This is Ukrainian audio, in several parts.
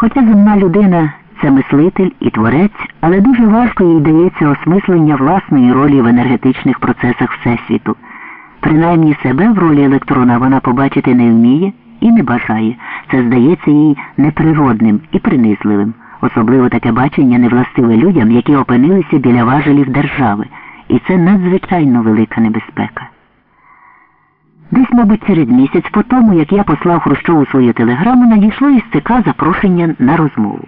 Хоча земна людина це мислитель і творець, але дуже важко їй дається осмислення власної ролі в енергетичних процесах Всесвіту. Принаймні себе в ролі електрона вона побачити не вміє і не бажає. Це здається їй неприродним і принизливим. Особливо таке бачення не властиве людям, які опинилися біля важелів держави, і це надзвичайно велика небезпека. Десь, мабуть, через місяць по тому, як я послав Хрущову свою телеграму, надійшло із ЦК запрошення на розмову.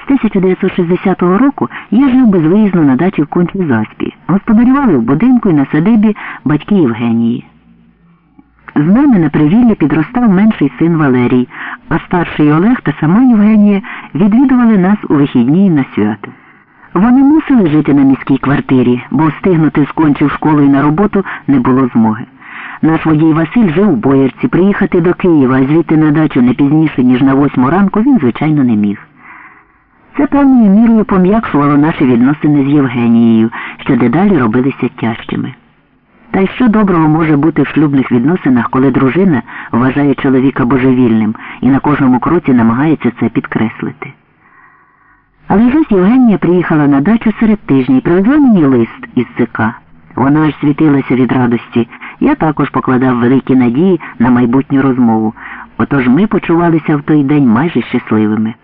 З 1960 року я жив безвиїзно на дачі в Кончій Заспі. Господарювали в будинку і на садибі батьки Євгенії. З нами на привіллі підростав менший син Валерій, а старший Олег та сама Євгенія відвідували нас у вихідні на свято. Вони мусили жити на міській квартирі, бо встигнути скончив школу і на роботу не було змоги. Наш водій Василь жив у Боярці, приїхати до Києва, а звідти на дачу не пізніше, ніж на восьму ранку, він, звичайно, не міг. Це певною мірою пом'якшувало наші відносини з Євгенією, що дедалі робилися тяжчими. Та й що доброго може бути в шлюбних відносинах, коли дружина вважає чоловіка божевільним і на кожному кроці намагається це підкреслити. Але ж ось Євгенія приїхала на дачу серед тижня і привезла мені лист із ЦК. Вона аж світилася від радості. Я також покладав великі надії на майбутню розмову, отож ми почувалися в той день майже щасливими.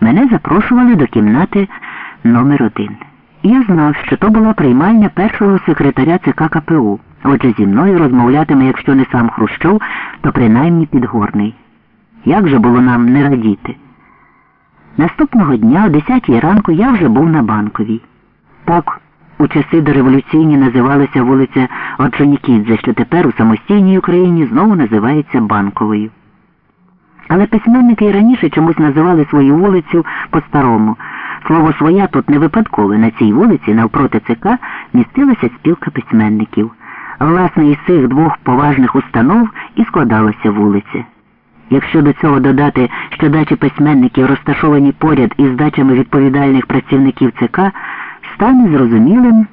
Мене запрошували до кімнати номер один. Я знав, що то була приймальня першого секретаря ЦК КПУ. Отже, зі мною розмовлятиме, якщо не сам Хрущов, то принаймні Підгорний. Як же було нам не радіти? Наступного дня о 10 ранку я вже був на банковій. Так у часи дореволюційні називалася вулиця Орджонікідзе, що тепер у самостійній Україні знову називається Банковою. Але письменники і раніше чомусь називали свою вулицю по-старому. Слово своя тут не випадкове. На цій вулиці, навпроти ЦК, містилася спілка письменників. Власне, із цих двох поважних установ і складалася вулиця. Якщо до цього додати, що дачі письменників розташовані поряд із дачами відповідальних працівників ЦК, стане зрозумілим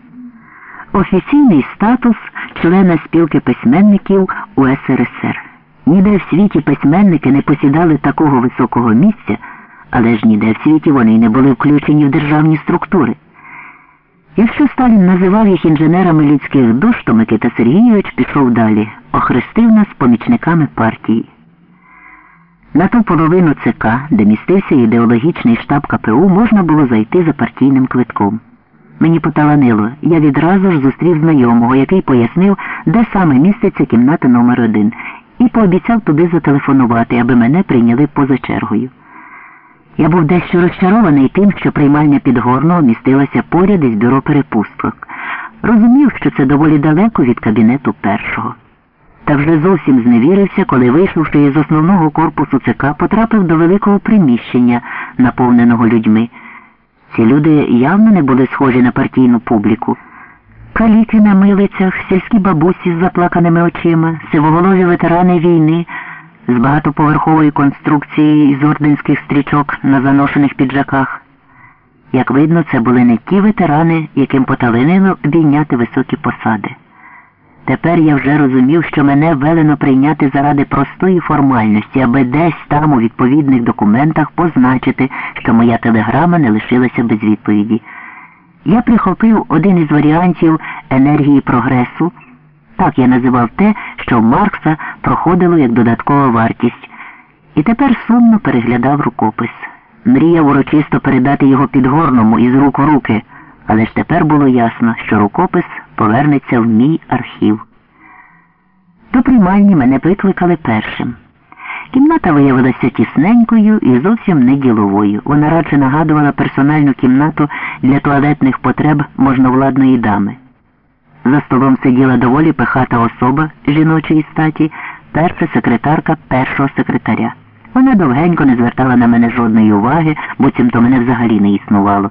офіційний статус члена спілки письменників у СРСР. Ніде в світі письменники не посідали такого високого місця, але ж ніде в світі вони не були включені в державні структури. Якщо Сталін називав їх інженерами людських душ, то Микита Сергійович пішов далі, охрестив нас помічниками партії. На ту половину ЦК, де містився ідеологічний штаб КПУ, можна було зайти за партійним квитком. Мені поталанило, я відразу ж зустрів знайомого, який пояснив, де саме міститься кімната номер один, і пообіцяв туди зателефонувати, аби мене прийняли поза чергою. Я був дещо розчарований тим, що приймальня Підгорного містилася поряд із бюро перепусток. Розумів, що це доволі далеко від кабінету першого. Та вже зовсім зневірився, коли, вийшовши із основного корпусу ЦК, потрапив до великого приміщення, наповненого людьми. Ці люди явно не були схожі на партійну публіку. Каліки на милицях, сільські бабусі з заплаканими очима, сивоголові ветерани війни з багатоповерхової конструкції із орденських стрічок на заношених піджаках. Як видно, це були не ті ветерани, яким поталинило обійняти високі посади. Тепер я вже розумів, що мене велено прийняти заради простої формальності, аби десь там у відповідних документах позначити, що моя телеграма не лишилася без відповіді. Я прихопив один із варіантів енергії прогресу. Так я називав те, що Маркса проходило як додаткова вартість. І тепер сумно переглядав рукопис. Мріяв урочисто передати його підгорному із рук у руки, але ж тепер було ясно, що рукопис повернеться в мій архів. До приймальні мене викликали першим. Кімната виявилася тісненькою і зовсім не діловою. Вона радше нагадувала персональну кімнату для туалетних потреб можновладної дами. За столом сиділа доволі пихата особа жіночої статі, перша секретарка першого секретаря. Вона довгенько не звертала на мене жодної уваги, буцімто мене взагалі не існувало.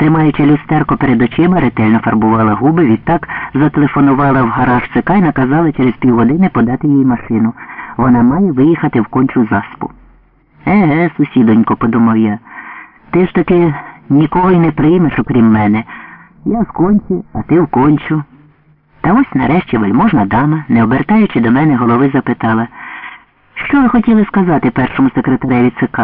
Тримаючи люстерко перед очима, ретельно фарбувала губи, відтак зателефонувала в гараж ЦК і наказала через півгодини подати їй машину. Вона має виїхати в кончу заспу. Еге, сусідонько, подумав я, ти ж таки нікого й не приймеш, окрім мене. Я в конці, а ти в кончу. Та ось нарешті вельможна дама, не обертаючи до мене голови, запитала, що ви хотіли сказати першому секретареві ЦК?